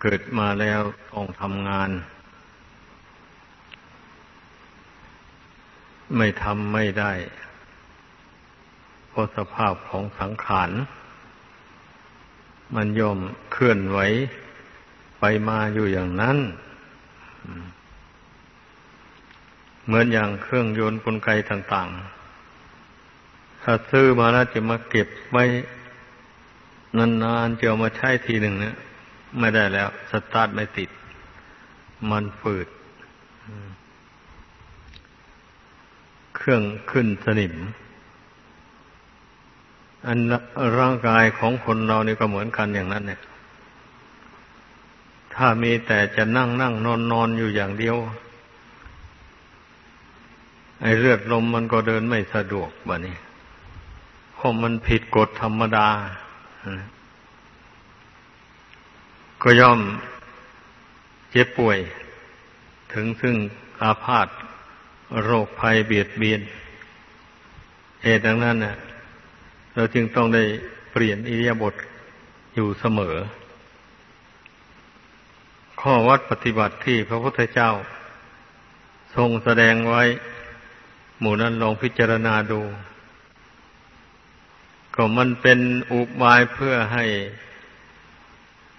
เกิดมาแล้วต้องทำงาน ไม่ทำไม่ได้เพราะสภาพของสังขาร มันย่อมเคลื่อนไหวไปมาอยู่อย่างนั้น เหมือนอย่างเครื่องยนต์กลไกต่างๆ ถ้าซื้อมาแล้วจะมาเก็บไว้นานๆจะเอามาใช้ทีหนึ่งเนี่ย ไม่ได้แล้ว สตาร์ทไม่ติด มันฝืด เครื่องขึ้นสนิม อันร่างกายของคนเรานี่ก็เหมือนกันอย่างนั้น เนี่ย ถ้ามีแต่จะนั่งนั่งนอนนอนอยู่อย่างเดียว ไอ้เลือดลมมันก็เดินไม่สะดวกบะนี้เพราะมันผิดกฎธรรมดา ก็ย่อมเจ็บป่วย ถึงซึ่งอาพาธโรคภัยเบียดเบียนเหตุดังนั้นเนี่ยเราจึงต้องได้เปลี่ยนอิริยาบถอยู่เสมอ ข้อวัดปฏิบัติที่พระพุทธเจ้า ทรงแสดงไว้ หมู่นั้นลองพิจารณาดู ก็มันเป็นอุบายเพื่อให้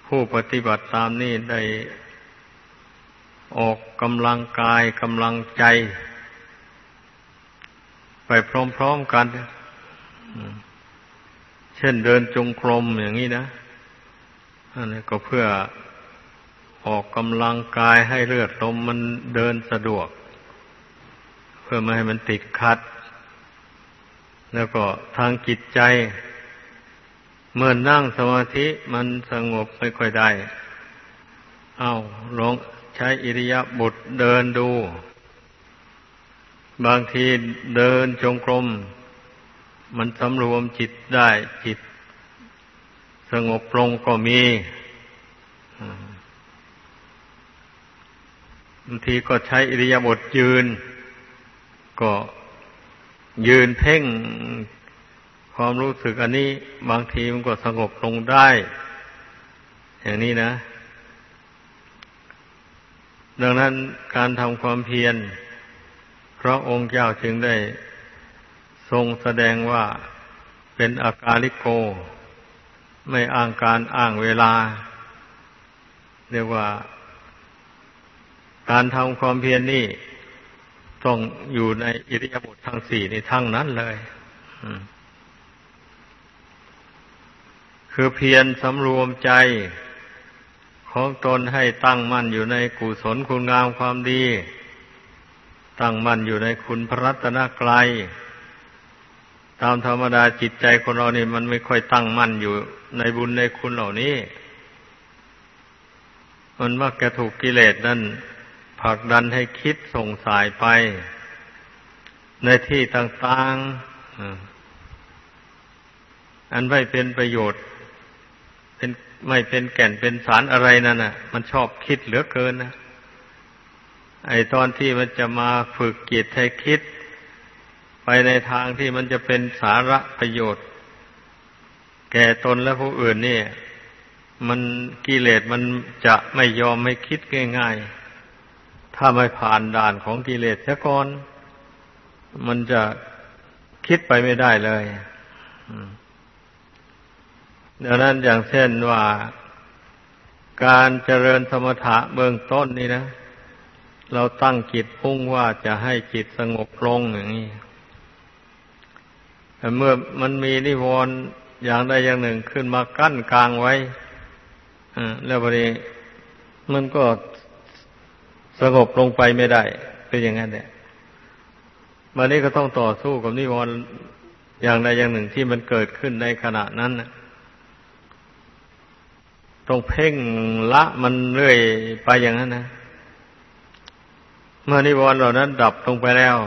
ผู้ปฏิบัติตามนี้ได้ออกกำลังกายกำลังใจ ไปพร้อมๆกัน เช่นเดินจงกรมอย่างนี้นะอันนี้ก็เพื่อออกกำลังกายให้เลือดลมมันเดินสะดวก เพื่อไม่ให้มันติดขัด แล้วก็ทางจิตใจ เมื่อนั่งสมาธิมันสงบไม่ค่อยได้ เอาลองใช้อิริยาบถเดินดู บางทีเดินจงกรม มันสำรวมจิตได้จิต สงบลงก็มีบางทีก็ใช้อิริยาบถยืน ก็ยืนเพ่ง ความรู้สึกอันนี้บางทีมันก็สงบลงได้ อย่างนี้นะ ดังนั้นการทำความเพียรพระองค์เจ้าจึงได้ทรงแสดงว่าเป็นอากาลิโก ไม่อ้างการอ้างเวลา เรียกว่า การทำความเพียรนนี่ต้องอยู่ในอิริยาบถทั้งสี่ในทั้งนั้นเลย คือเพียรสำรวมใจของตนให้ตั้งมั่นอยู่ในกุศลคุณงามความดี ตั้งมั่นอยู่ในคุณพระรัตนกรัยตามธรรมดาจิตใจคนเรานี่มันไม่ค่อยตั้งมั่นอยู่ในบุญในคุณเหล่านี้ มันมักจะถูกกิเลสนั่นผลักดันให้คิดส่งสายไป ในที่ต่างๆอันไม่เป็นประโยชน์ เป็นไม่เป็นแก่นเป็นสารอะไรนั่นน่ะ มันชอบคิดเหลือเกินนะไอตอนที่มันจะมาฝึกจิตให้คิด ไปในทางที่มันจะเป็นสาระประโยชน์ แก่ตนและผู้อื่นนี่มันกิเลสมันจะไม่ยอมให้คิดง่ายๆ ถ้าไม่ผ่านด่านของกิเลสเสียก่อน มันจะคิดไปไม่ได้เลย ดังนั้นอย่างเช่นว่าการเจริญสมถะเบื้องต้นนี่นะ เราตั้งจิตพุ่งว่าจะให้จิตสงบลงอย่างนี้แต่เมื่อมันมีนิวรณ์อย่างใดอย่างหนึ่งขึ้นมากั้นกลางไว้แล้วพอดีมันก็สงบลงไปไม่ได้ เป็นอย่างนั้นเนี่ยวันนี้ก็ต้องต่อสู้กับนิวรณ์อย่างใดอย่างหนึ่งที่มันเกิดขึ้นในขณะนั้น ต้องเพ่งละมันเรื่อยไปอย่างนั้นนะ เมื่อนิวรณ์เหล่านั้นดับลงไปแล้ว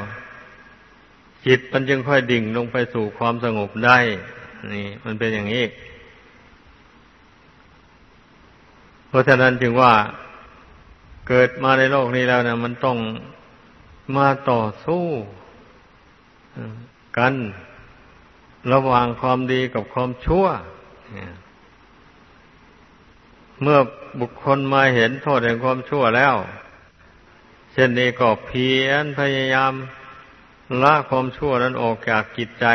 จิตมันจึงค่อยดิ่งลงไปสู่ความสงบได้ นี่ มันเป็นอย่างนี้ เพราะฉะนั้นจึงว่าเกิดมาในโลกนี้แล้วนะมันต้องมาต่อสู้กัน ระหว่างความดีกับความชั่วเเมื่อบุคคลมาเห็นโทษแห่งความชั่วแล้ว เช่นนี้ก็เพียรพยายามละความชั่วนั้นออกจากจิตใจ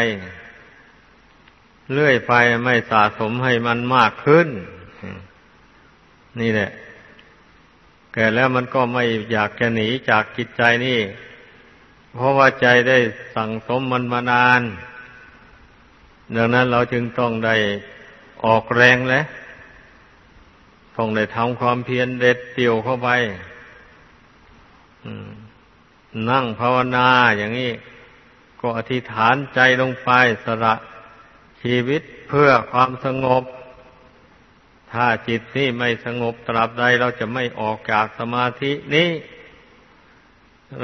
เลื่อยไปไม่สะสมให้มันมากขึ้น นี่แหละแก่แล้วมันก็ไม่อยากจะหนีจากจิตใจนี่ เพราะว่าใจได้สั่งสมมันมานาน ดังนั้นเราจึงต้องได้ออกแรงแล้ว ต้องได้ทำความเพียรเด็ดเดี่ยวเข้าไปนั่งภาวนาอย่างนี้ ก็อธิษฐานใจลงไปสละชีวิตเพื่อความสงบ ถ้าจิตนี่ไม่สงบตราบใดเราจะไม่ออกจากสมาธินี้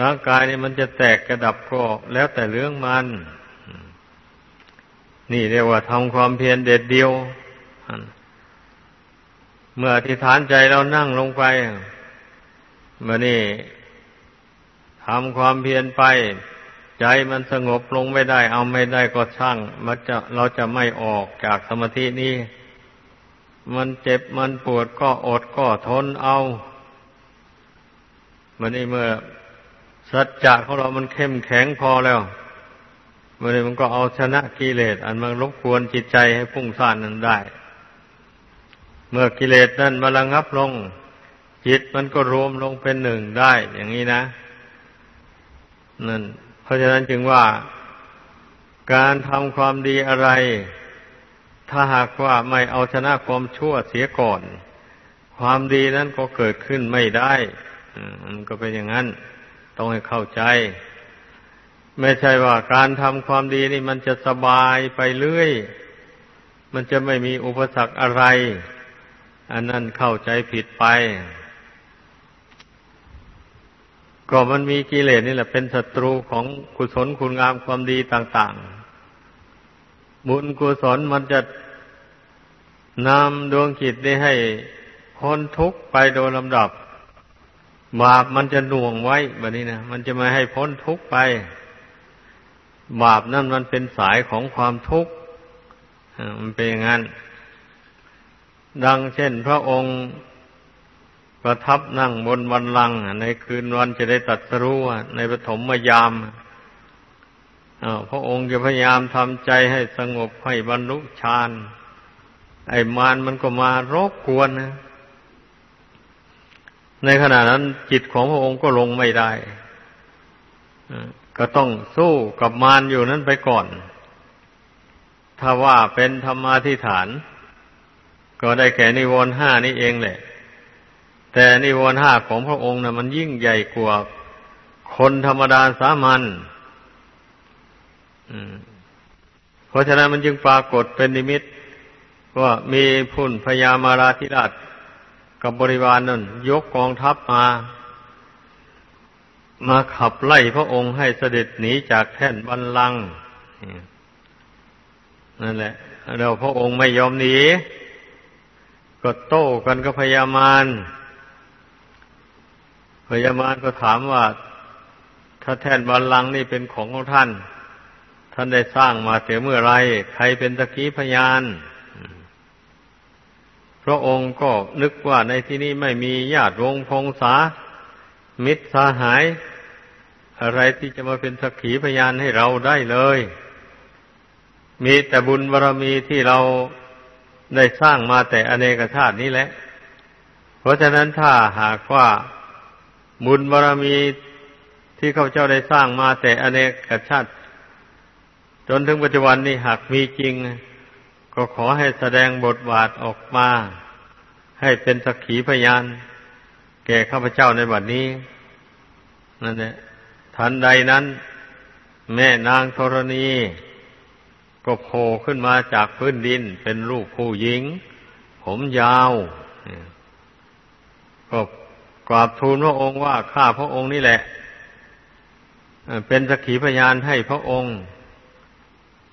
ร่างกายนี่มันจะแตกกระดับก็แล้วแต่เรื่องมัน นี่เรียกว่าทำความเพียรเด็ดเดียว เมื่ออธิษฐานใจเรานั่งลงไปเมื่อนี่ทำความเพียรไป ใจมันสงบลงไม่ได้ เอาไม่ได้ก็ช่างมันจะเราจะไม่ออกจากสมาธินี้ มันเจ็บมันปวดก็อดก็ทนเอาเมื่อนี่เมื่อสัจจะของเรามันเข้มแข็งพอแล้วเมื่อนี้มันก็เอาชนะกิเลสอันมันรบกวนจิตใจให้พุ่งซ่านนั้นได้ เมื่อกิเลสนั้นมาระงับลง จิตมันก็รวมลงเป็นหนึ่งได้ อย่างนี้นะนั่นเพราะฉะนั้นจึงว่าการทำความดีอะไร ถ้าหากว่าไม่เอาชนะความชั่วเสียก่อน ความดีนั้นก็เกิดขึ้นไม่ได้มันก็เป็นอย่างนั้น ต้องให้เข้าใจ ไม่ใช่ว่าการทำความดีนี่มันจะสบายไปเรื่อย มันจะไม่มีอุปสรรคอะไร อันนั้นเข้าใจผิดไป ก็มันมีกิเลสนี่แหละเป็นศัตรูของกุศลคุณงามความดีต่าง ๆ บุญกุศลมันจะนำดวงจิตได้ให้พ้นทุกข์ไปโดยลำดับบาปมันจะหน่วงไว้แบบนี้นะมันจะไม่ให้พ้นทุกข์ไป บาปนั่นมันเป็นสายของความทุกข์มันเป็นอย่างนั้น ดังเช่นพระองค์ประทับนั่งบนวันลัง ในคืนวันจะได้ตัดสรู้ในปฐมยามพระองค์จะพยายามทำใจให้สงบให้บรรลุฌานไอ้มารมันก็มารบกวนนะ ในขณะนั้นจิตของพระองค์ก็ลงไม่ได้ก็ต้องสู้กับมารอยู่นั้นไปก่อน ถ้าว่าเป็นธรรมาธิฐาน ก็ได้แก่นิวรณ์ห้านี่เองแหละ แต่นิวรณ์ห้าของพระองค์นะ่ะ มันยิ่งใหญ่กว่าคนธรรมดาสามัญเพราะฉะนั้นมันจึงปรากฏเป็นนิมิตว่ามีพุ่นพญามาราธิราชกับบริวารนนั่นยกกองทัพมา มาขับไล่พระองค์ให้เสด็จหนีจากแท่นบันลังนั่นแหละเราพระองค์ไม่ยอมหนี ก็โต้กันก็พยามารพยามารก็ถามว่า ถ้าแท่นบาลังนี่เป็นของของท่าน ท่านได้สร้างมาเสียเมื่อไร ใครเป็นตะกี้พยานพระองค์ก็นึกว่าในที่นี้ไม่มีญาติวงพงษา มิตรสาหาย อะไรที่จะมาเป็นสักขีพยานให้เราได้เลย มีแต่บุญบารรมีที่เรา ได้สร้างมาแต่อเนกชาตินี้แหละ เพราะฉะนั้นถ้าหากว่าบุญบารรมีที่ข้าเจ้าได้สร้างมาแต่อเนกชาติ จนถึงปัจจุบันนี้หากมีจริง ก็ขอให้แสดงบทบาทออกมา ให้เป็นสักขีพยาน แก่ข้าพเจ้าในบัดนี้นั่นแหละทันใดนั้น แม่นางธรณี ก็โผล่ขึ้นมาจากพื้นดินเป็นรูปผู้หญิง ผมยาวก็กราบทูลพระองค์ว่าข้าพระองค์นี่แหละ เป็นสักขีพยานให้พระองค์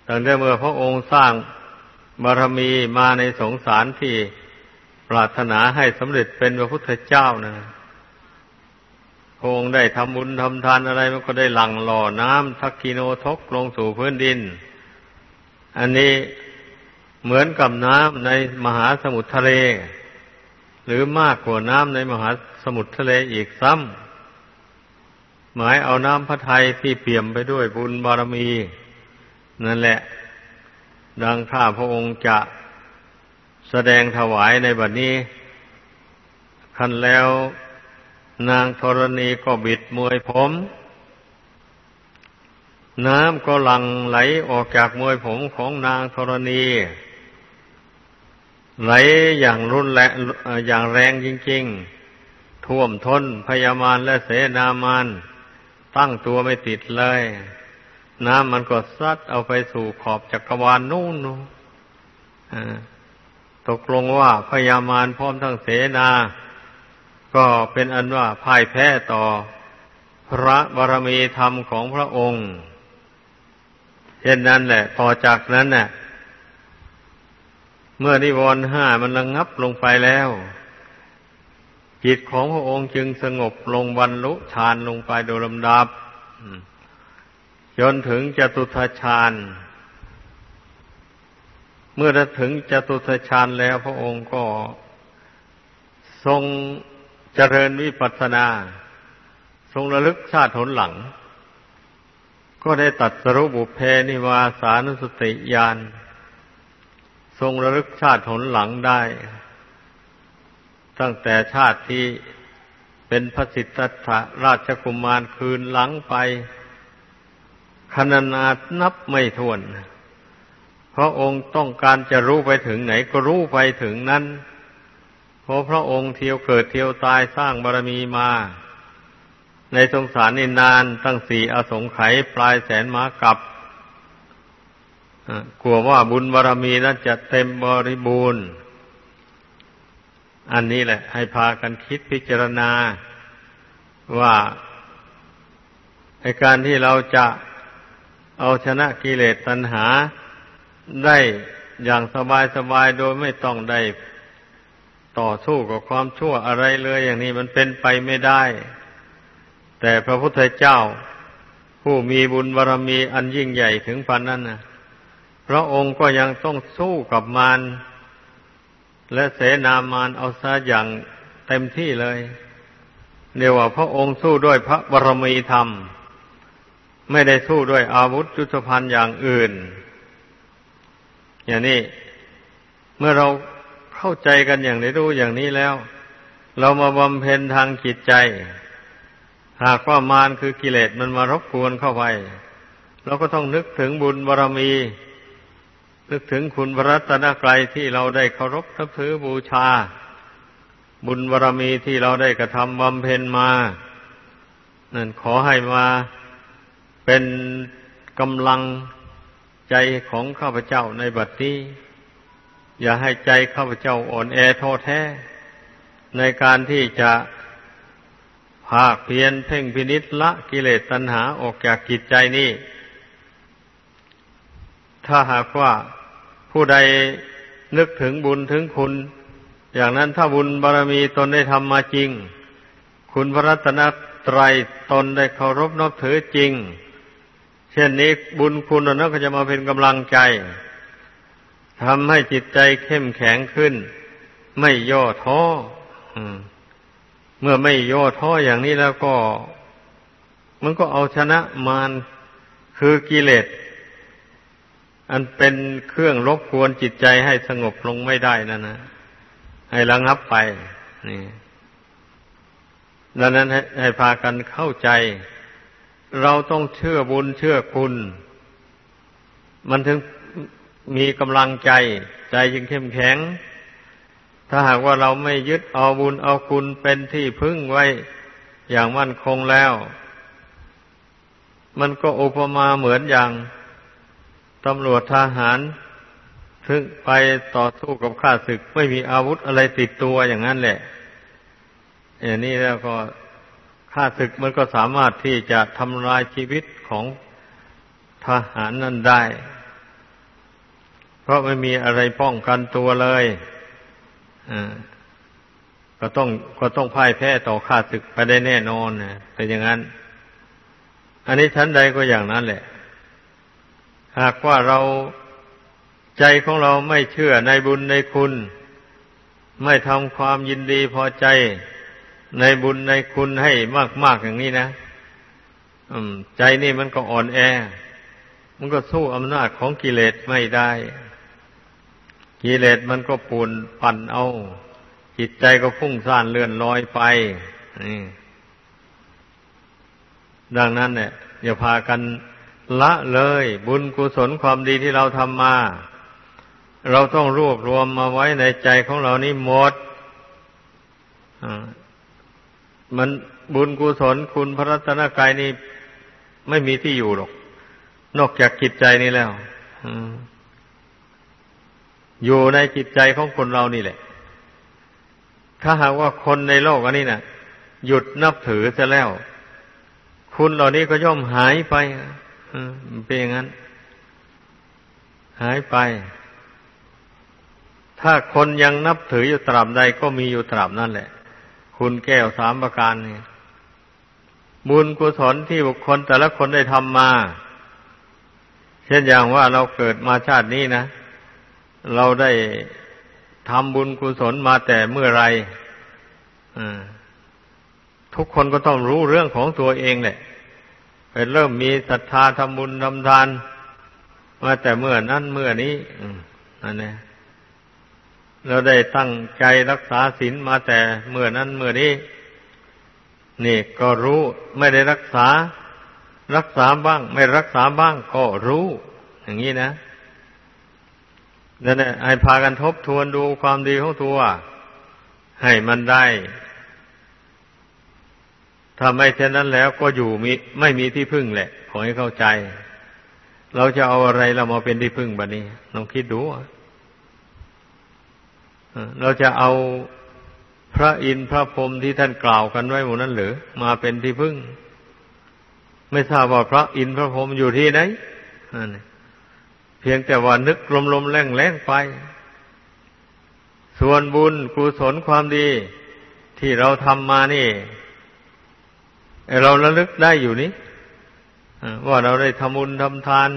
ตั้งแต่เมื่อพระองค์สร้างบารมีมาในสงสารที่ปรารถนาให้สำเร็จเป็นพระพุทธเจ้านะพระองค์ได้ทำบุญทำทานอะไรมันก็ได้หลั่งหล่อน้ำทักกิโนทกลงสู่พื้นดิน อันนี้เหมือนกับน้ำในมหาสมุทรทะเล หรือมากกว่าน้ำในมหาสมุทรทะเลอีกซ้ำหมายเอาน้ำพระทัยที่เปี่ยมไปด้วยบุญบารมี นั่นแหละ ดังข้าพระองค์จะแสดงถวายในบัดนี้คันแล้วนางธรณีก็บิดมวยผม น้ำก็หลั่งไหลออกจากมวยผมของนางธรณี ไหลอย่างรุนแรงอย่างแรงจริง ๆ ท่วมท้นพยามารและเสนามานตั้งตัวไม่ติดเลย น้ำมันก็ซัดเอาไปสู่ขอบจักรวาลนู่นตกลงว่าพยามารพร้อมทั้งเสนา ก็เป็นอันว่าพ่ายแพ้ต่อพระบารมีธรรมของพระองค์ เช่นนั้นแหละ ต่อจากนั้นเน่ะ เมื่อนิวรณ์ห้ามันระงงับลงไปแล้ว จิตของพระองค์จึงสงบลงบรรลุฌานลงไปโดยลำดับจนถึงจตุทชฌานเมื่อถึงจตุทชฌานแล้ว พระองค์ก็ทรงเจริญวิปัสสนา ทรงระลึกชาติหนหลัง ก็ได้ตัดสรุปบุเพนิวาสานุสติญาณทรงระลึกชาติหนหลังได้ ตั้งแต่ชาติที่เป็นพระสิทธัตถราชกุมารคืนหลังไปขนานานับไม่ถ้วน เพราะองค์ต้องการจะรู้ไปถึงไหนก็รู้ไปถึงนั้น เพราะพระองค์เที่ยวเกิดเที่ยวตายสร้างบารมีมา ในสงสารนินานตั้งสี่อสงไขยปลายแสนมากับกลัวว่าบุญบารมีนั้นจะเต็มบริบูรณ์ อันนี้แหละ ให้พากันคิดพิจารณาว่าในการที่เราจะเอาชนะกิเลสตัณหาได้อย่างสบายๆโดยไม่ต้องได้ต่อสู้กับความชั่วอะไรเลย อย่างนี้มันเป็นไปไม่ได้ แต่พระพุทธเจ้า ผู้มีบุญบารรมีอันยิ่งใหญ่ถึงพันนั้นนะพระองค์ก็ยังต้องสู้กับมารและเสนามารเอาซะอย่างเต็มที่เลยเดียวว่าพระองค์สู้ด้วยพระบารมีธรรม ไม่ได้สู้ด้วยอาวุธยุทธภัณฑ์อย่างอื่น อย่างนี้เมื่อเราเข้าใจกันอย่างนี้รู้อย่างนี้แล้ว เรามาบำเพ็ญทางจิตใจ หากว่ามารคือกิเลสมันมารบกวนเข้าไปเราก็ต้องนึกถึงบุญบารรมี นึกถึงคุณพระรัตนกรัยที่เราได้เคารพนับถือบูชา บุญบารรมีที่เราได้กระทำบำเพ็ญมานั่นขอให้มาเป็นกำลังใจของข้าพเจ้าในบัดนี้ อย่าให้ใจข้าพเจ้าอ่อนแอท้อแท้ ในการที่จะ ภาคเพียนเพ่งพินิษละกิเลสตัณหาออกจากกิจใจนี้ถ้าหากว่าผู้ใดนึกถึงบุญถึงคุณ อย่างนั้นถ้าบุญบารรมีตนได้ทำมาจริง คุณพระรัตนตรัยตนได้เคารพนับถือจริง เช่นนี้บุญคุณนั้นก็จะมาเป็นกำลังใจทำให้จิตใจเข้มแข็งขึ้น ไม่ย่อท้อ เมื่อไม่ย่อท้ออย่างนี้แล้วก็ มันก็เอาชนะมารคือกิเลสอันเป็นเครื่องรบกวนจิตใจให้สงบลงไม่ได้นั่นนะให้ระงับไป นี่ดังนั้นให้ให้พากันเข้าใจ เราต้องเชื่อบุญเชื่อคุณ มันถึงมีกำลังใจ ใจจึงเข้มแข็ง ถ้าหากว่าเราไม่ยึดเอาบุญเอาคุณเป็นที่พึ่งไว้อย่างมั่นคงแล้ว มันก็อุปมาเหมือนอย่างตำรวจทหารถึงไปต่อสู้กับข้าศึก ไม่มีอาวุธอะไรติดตัวอย่างนั้นแหละอย่างนี้แล้วก็ข้าศึกมันก็สามารถที่จะทำลายชีวิตของทหารนั้นได้ เพราะไม่มีอะไรป้องกันตัวเลย ก็ต้องก็ต้องพ่ายแพ้ต่อข้าศึกไปได้แน่นอนนะแต่อย่างนั้น อันนี้ชั้นใดก็อย่างนั้นแหละ หากว่าเราใจของเราไม่เชื่อในบุญในคุณ ไม่ทำความยินดีพอใจในบุญในคุณให้มาก ๆ อย่างนี้นะใจนี่มันก็อ่อนแอ มันก็สู้อำนาจของกิเลสไม่ได้ กิเลสมันก็ปูนปั่นเอา จิตใจก็พุ่งซ่านเลื่อนลอยไปนี่ดังนั้นเนี่ยอย่าพากันละเลย บุญกุศลความดีที่เราทำมา เราต้องรวบรวมมาไว้ในใจของเรานี่หมดมันบุญกุศลคุณพระรัตนกายนี่ไม่มีที่อยู่หรอก นอกจากจิตใจนี่แล้ว อ อยู่ในจิตใจของคนเรานี่แหละ ถ้าหากว่าคนในโลกอันนี้นะ่ะ หยุดนับถือจะแล้ว คุณเหล่านี้ก็ย่อมหายไปเป็นอย่างนั้น หายไป ถ้าคนยังนับถืออยู่ตราบใดก็มีอยู่ตราบนั่นแหละ คุณแก้วสามประการนี่บุญกุศลที่บุคคลแต่ละคนได้ทำมา เช่นอย่างว่าเราเกิดมาชาตินี้นะ เราได้ทำบุญกุศลมาแต่เมื่อไรทุกคนก็ต้องรู้เรื่องของตัวเองแหละไปเริ่มมีศรัทธาทำบุญทำทาน มาแต่เมื่อนั้นเมื่อนี้นั่นเองเราได้ตั้งใจรักษาศีลมาแต่เมื่อนั้นเมื่อนี้ นี่ก็รู้ไม่ได้รักษา รักษาบ้าง ไม่รักษาบ้างก็รู้ อย่างนี้นะ นั่นแหละให้พากันทบทวนดูความดีของตัว ให้มันได้ถ้าไม่เช่นนั้นแล้วก็อยู่มีไม่มีที่พึ่งแหละ ขอให้เข้าใจ เราจะเอาอะไรเรามาเป็นที่พึ่งบัดนี้ลองคิดดูเราจะเอาพระอินทร์พระพรหมที่ท่านกล่าวกันไว้หมดนั้นหรือมาเป็นที่พึ่ง ไม่ทราบว่าพระอินทร์พระพรหมอยู่ที่ไหน เพียงแต่ว่านึกลมๆแรงๆไป ส่วนบุญกุศลความดี ที่เราทำมานี่ เราระลึกได้อยู่นี้ว่าเราได้ทำบุญทำทาน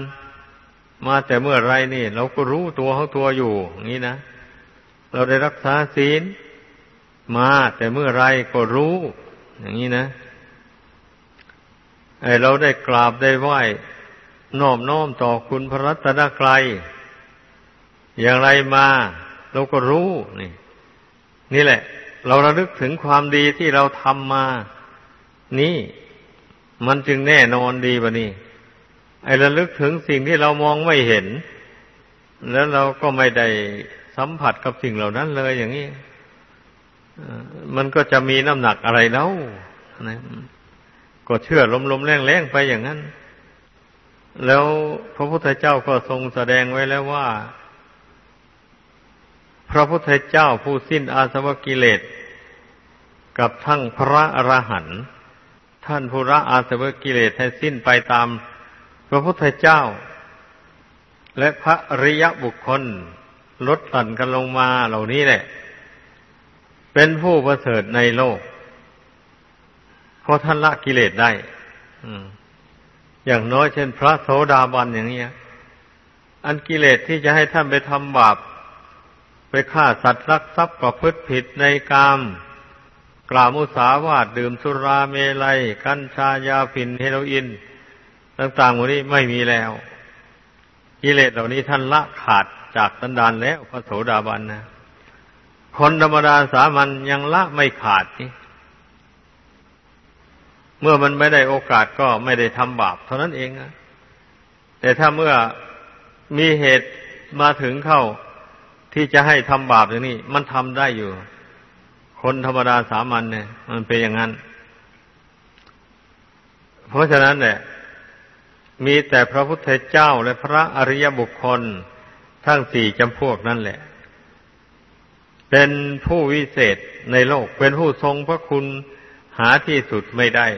มาแต่เมื่อไรนี่ เราก็รู้ตัวของตัวอยู่อย่างนี้นะเราได้รักษาศีล มาแต่เมื่อไรก็รู้ อย่างนี้นะไอเราได้กราบได้ไหว้ น้อมน้อมต่อคุณพระรัตนกรัยอย่างไรมาเราก็รู้นี่ นี่แหละ เราระลึกถึงความดีที่เราทำมา นี่ มันจึงแน่นอนดีบะนี่ไอ้ระลึกถึงสิ่งที่เรามองไม่เห็น แล้วเราก็ไม่ได้สัมผัสกับสิ่งเหล่านั้นเลยอย่างนี้มันก็จะมีน้ำหนักอะไรแล้วก็เชื่อลมๆแรงๆไปอย่างนั้น แล้วพระพุทธเจ้าก็ทรงแสดงไว้แล้วว่า พระพุทธเจ้าผู้สิ้นอาสวะกิเลสกับทั้งพระอรหันต์ท่านผู้ละอาสวะกิเลสให้สิ้นไปตามพระพุทธเจ้า และพระริยบุคคลลดหลั่นกันลงมาเหล่านี้แหละ เป็นผู้ประเสริฐในโลกเพราะท่านละกิเลสได้ อ อย่างน้อยเช่นพระโสดาบันอย่างเนี้ย อันกิเลสที่จะให้ท่านไปทำบาปไปฆ่าสัตว์รักทรัพย์ประพฤติผิดในกาม กล่าวมุสาวาทดื่มสุราเมลัย กัญชายาฝิ่นเฮโรอีนต่างๆหมดนี้ไม่มีแล้ว กิเลสเหล่านี้ท่านละขาดจากตันดานแล้วพระโสดาบันนะคนธรรมดาสามัญยังละไม่ขาดนี่ เมื่อมันไม่ได้โอกาสก็ไม่ได้ทำบาปเท่านั้นเองนะแต่ถ้าเมื่อมีเหตุมาถึงเข้าที่จะให้ทำบาปอย่างนี้ มันทำได้อยู่ คนธรรมดาสามัญเนี่ย มันเป็นอย่างนั้น เพราะฉะนั้นเนี่ยมีแต่พระพุทธเจ้าและพระอริยบุคคลทั้งสี่จำพวกนั่นแหละ เป็นผู้วิเศษในโลก เป็นผู้ทรงพระคุณ หาที่สุดไม่ได้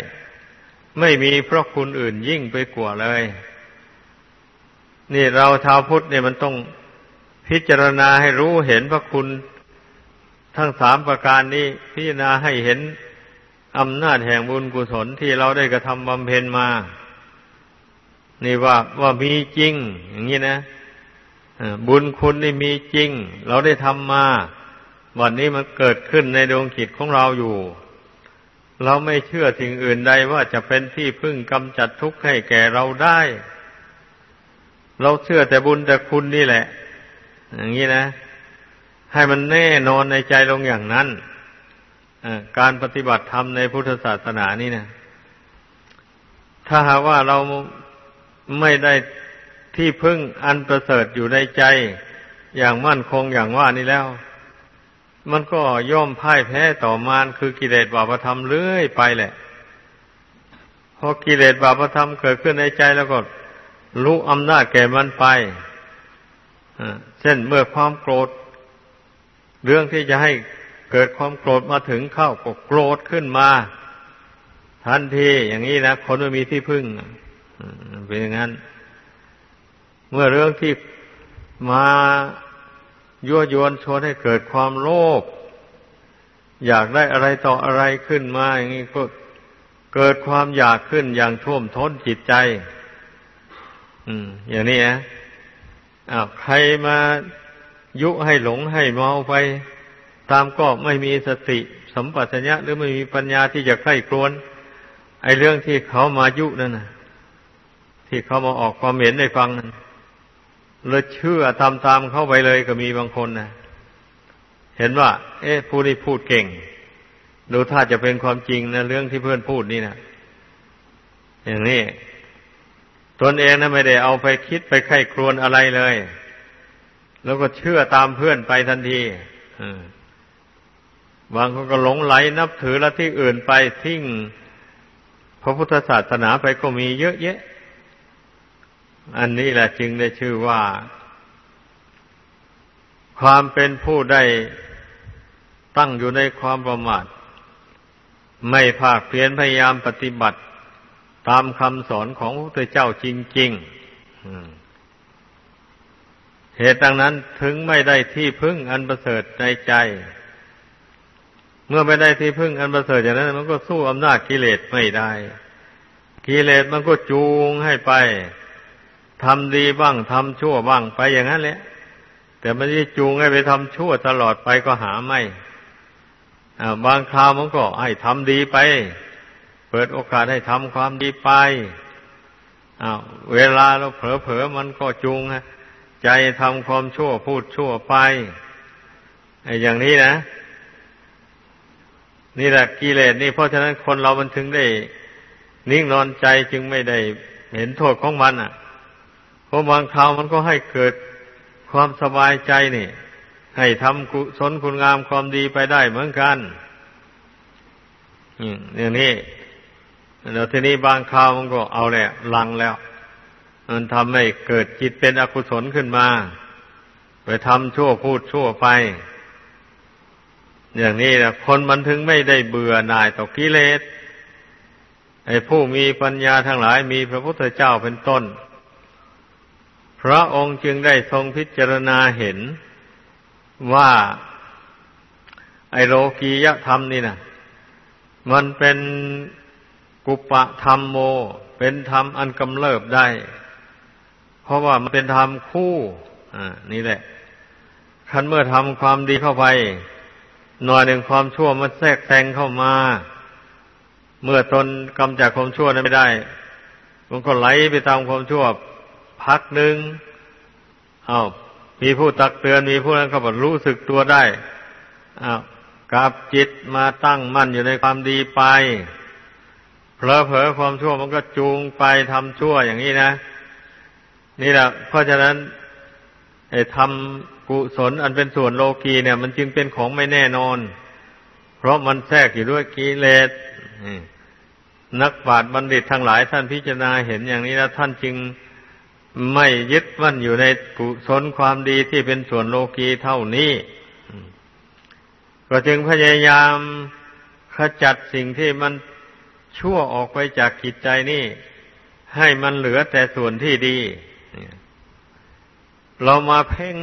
ไม่มีพระคุณอื่นยิ่งไปกว่าเลย นี่เราชาวพุทธเนี่ยมันต้องพิจารณาให้รู้เห็นพระคุณ ทั้งสามประการนี้ พิจารณาให้เห็นอำนาจแห่งบุญกุศลที่เราได้กระทำบำเพ็ญมา นี่ว่าว่ามีจริง อย่างนี้นะบุญคุณนี่มีจริง เราได้ทำมา วันนี้มันเกิดขึ้นในดวงจิตของเราอยู่ เราไม่เชื่อสิ่งอื่นใดว่าจะเป็นที่พึ่งกำจัดทุกข์ให้แก่เราได้ เราเชื่อแต่บุญแต่คุณนี่แหละ อย่างนี้นะ ให้มันแน่นอนในใจลงอย่างนั้นการปฏิบัติธรรมในพุทธศาสนานี่นะถ้าหากว่าเราไม่ได้ที่พึ่งอันประเสริฐอยู่ในใจ อย่างมั่นคงอย่างว่านี้แล้ว มันก็ย่อมพ่ายแพ้ต่อมารคือกิเลสบาปธรรมเรื่อยไปแหละพอกิเลสบาปธรรมเกิดขึ้นในใจแล้วก็รู้อำนาจแก่มันไปเช่นเมื่อความโกรธ เรื่องที่จะให้เกิดความโกรธมาถึงเข้าก็โกรธขึ้นมา ทันทีอย่างนี้นะคนไม่มีที่พึ่งเป็นอย่างนั้น เมื่อเรื่องที่มา ยั่วยวนชวนให้เกิดความโลภอยากได้อะไรต่ออะไรขึ้นมาอย่างนี้ก็เกิดความอยากขึ้นอย่างท่วมท้นจิตใจ อืม อย่างนี้นะอ้าวใครมายุให้หลงให้เมาไป ตามก็ไม่มีสติสัมปชัญญะหรือไม่มีปัญญาที่จะใคร่ครวญไอ้เรื่องที่เขามายุนั่นนะที่เขามาออกความเห็นในฟังนั้น เลยเชื่อตามตามเข้าไปเลยก็มีบางคนนะเห็นว่า เอ๊ะผู้นี้พูดเก่ง ดูถ้าจะเป็นความจริงนะเรื่องที่เพื่อนพูดนี่นะอย่างนี้ตนเองนะไม่ได้เอาไปคิดไปไข้ครวนอะไรเลย แล้วก็เชื่อตามเพื่อนไปทันทีบางคนก็หลงไหลนับถือละที่อื่นไปทิ้งพระพุทธศาสนาไปก็มีเยอะแยะ อันนี้แหละจึงได้ชื่อว่า ความเป็นผู้ได้ตั้งอยู่ในความประมาท ไม่ภาคเพียรพยายามปฏิบัติ ตามคำสอนของพระพุทธเจ้าจริงๆเหตุดังนั้นถึงไม่ได้ที่พึ่งอันประเสริฐในใจ เมื่อไม่ได้ที่พึ่งอันประเสริฐอย่างนั้น มันก็สู้อำนาจกิเลสไม่ได้ กิเลสมันก็จูงให้ไป ทำดีบ้างทำชั่วบ้างไปอย่างนั้นแหละ แต่มันจะจูงให้ไปทำชั่วตลอดไปก็หาไม่บางคราวมันก็ให้ทำดีไป เปิดโอกาสให้ทำความดีไปเวลาเราเผลอๆมันก็จูงใจทำความชั่วพูดชั่วไปไอ้อย่างนี้นะ นี่แหละกิเลสนี่เพราะฉะนั้นคนเรามันถึงได้ นิ่งนอนใจจึงไม่ได้เห็นโทษของมันอะ ราะบางคราวมันก็ให้เกิดความสบายใจนี่ ให้ทำกุศลคุณงามความดีไปได้เหมือนกันอย่างนี้แล้วทีนี้บางคราวมันก็เอาแหละลังแล้ว มันทำให้เกิดจิตเป็นอกุศลขึ้นมา ไปทำชั่วพูดชั่วไป อย่างนี้นะคนมันถึงไม่ได้เบื่อหน่ายต่อกิเลสไอ้ผู้มีปัญญาทั้งหลายมีพระพุทธเจ้าเป็นต้น พระองค์จึงได้ทรงพิจารณาเห็นว่าไอโลกียธรรมนี่นะมันเป็นกุปะธรรมโม เป็นธรรมอันกำเริบได้ เพราะว่ามันเป็นธรรมคู่อ่านี่แหละคันเมื่อทำความดีเข้าไป หน่อยหนึ่งความชั่วมันแทรกแซงเข้ามา เมื่อตนกำจัดความชั่วนั้นไม่ได้ มันก็ไหลไปตามความชั่ว พักหนึ่งอา้าวมีผู้ตักเตือนมีผู้นั้นเขาบอกรู้สึกตัวได้อ้าวกลับจิตมาตั้งมั่นอยู่ในความดีไปเผลอเผลอความชั่วมันก็จูงไปทำชั่วอย่างนี้นะ นี่แหละเพราะฉะนั้นไอ้ทำกุศลอันเป็นส่วนโลกีเนี่ย มันจึงเป็นของไม่แน่นอน เพราะมันแทรกอยู่ด้วยกิเลสนักปราชญ์บัณฑิตทั้งหลายท่านพิจารณาเห็นอย่างนี้แล้วท่านจึง ไม่ยึดมั่นอยู่ในกุศลความดีที่เป็นส่วนโลกีเท่านี้ ก็จึงพยายามขจัดสิ่งที่มันชั่วออกไปจากจิตใจนี่ ให้มันเหลือแต่ส่วนที่ดี เรามาเพ่ง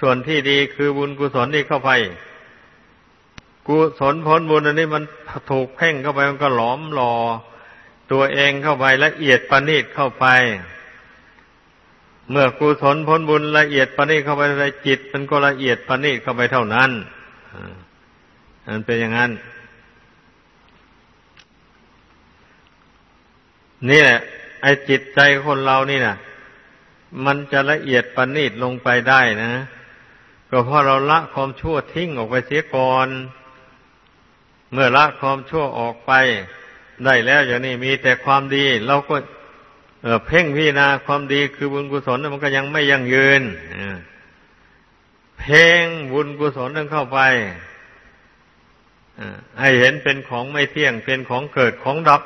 ส่วนที่ดีคือบุญกุศลนี่เข้าไป กุศลผลบุญอันนี้มันถูกเพ่งเข้าไปมันก็หลอมหลอตัวเองเข้าไปละเอียดประณีตเข้าไป เมื่อกุศลผลบุญละเอียดประณีตเข้าไปในจิต มันก็ละเอียดประณีตเข้าไปเท่านั้นมันเป็นอย่างนั้น นี่แหละ ไอ้จิตใจคนเรานี่นะมันจะละเอียดประณีตลงไปได้นะ ก็เพราะเราละความชั่วทิ้งออกไปเสียก่อน เมื่อละความชั่วออกไป ได้แล้วอย่างนี้มีแต่ความดีเราก็ เพ่งพิจารณาความดีคือบุญกุศลมันก็ยังไม่ยั่งยืนเพ่งบุญกุศลนั้นเข้าไปให้เห็นเป็นของไม่เที่ยง เป็นของเกิดของดับ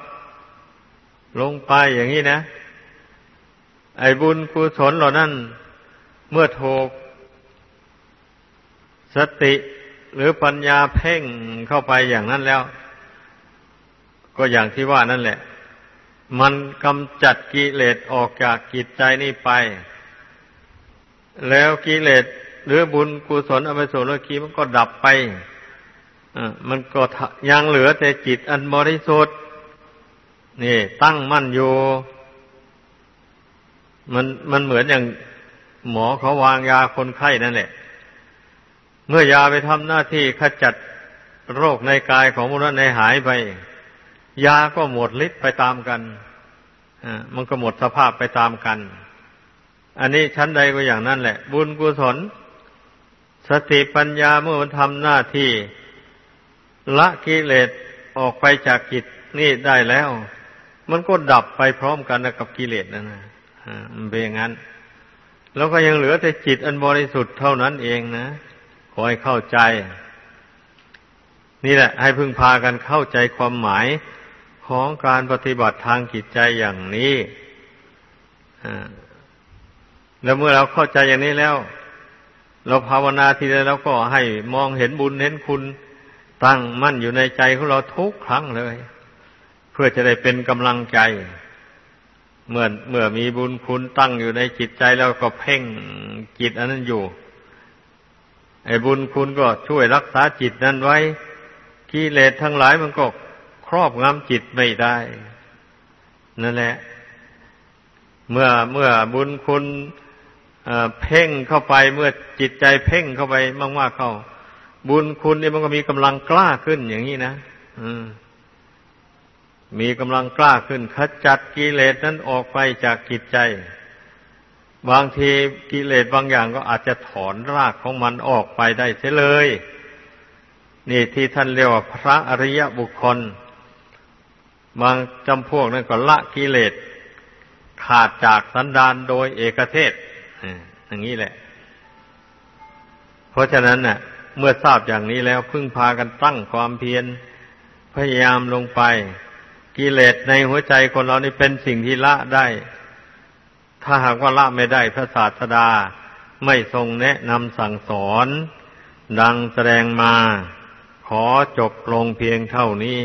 ลงไปอย่างนี้นะ ไอ้บุญกุศลเหล่านั้น เมื่อถูกสติหรือปัญญาเพ่งเข้าไปอย่างนั้นแล้ว ก็อย่างที่ว่านั่นแหละ มันกำจัดกิเลสออกจากจิตใจนี่ไป แล้วกิเลสหรือบุญกุศลอภิสุรกีมันก็ดับไปมันก็ยังเหลือแต่จิตอันบริสุทธิ์นี่ ตั้งมั่นอยู่ มันมันเหมือนอย่างหมอเขาวางยาคนไข้นั่นแหละ เมื่อยาไปทำหน้าที่ขจัดโรคในกายของมนุษย์ในหายไป ยาก็หมดฤทธิ์ไปตามกันมันก็หมดสภาพไปตามกัน อันนี้ชั้นใดก็อย่างนั้นแหละ บุญกุศล สติปัญญาเมื่อมันทำหน้าที่ ละกิเลสออกไปจากจิตนี่ได้แล้ว มันก็ดับไปพร้อมกันกับกิเลสนั่นนะมันเป็นอย่างนั้น แล้วก็ยังเหลือแต่จิตอันบริสุทธิ์เท่านั้นเองนะขอให้เข้าใจ นี่แหละ ให้พึงพากันเข้าใจความหมาย ของการปฏิบัติทางจิตใจอย่างนี้แล้วเมื่อเราเข้าใจอย่างนี้แล้ว เราภาวนาทีใดเราก็ให้มองเห็นบุญเห็นคุณตั้งมั่นอยู่ในใจของเราทุกครั้งเลย เพื่อจะได้เป็นกำลังใจ เมื่อเมื่อมีบุญคุณตั้งอยู่ในจิตใจแล้วก็เพ่งจิตอันนั้นอยู่ ไอ้บุญคุณก็ช่วยรักษาจิตนั้นไว้กิเลสทั้งหลายมันก็ ครอบงำจิตไม่ได้ นั่นแหละ เมื่อเมื่อบุญคุณเพ่งเข้าไปเมื่อจิตใจเพ่งเข้าไปมากๆเข้า บุญคุณนี่มันก็มีกำลังกล้าขึ้นอย่างนี้นะมีกำลังกล้าขึ้นขจัดกิเลสนั้นออกไปจากจิตใจ บางทีกิเลสบางอย่างก็อาจจะถอนรากของมันออกไปได้เสียเลย นี่ที่ท่านเรียกว่าพระอริยบุคคล บางจำพวกนั้นก็ละกิเลสขาดจากสันดานโดยเอกเทศอย่างนี้แหละ เพราะฉะนั้นน่ะ เมื่อทราบอย่างนี้แล้วพึ่งพากันตั้งความเพียรพยายามลงไป กิเลสในหัวใจคนเรานี่เป็นสิ่งที่ละได้ ถ้าหากว่าละไม่ได้พระศาสดาไม่ทรงแนะนำสั่งสอน ดังแสดงมา ขอจบลงเพียงเท่านี้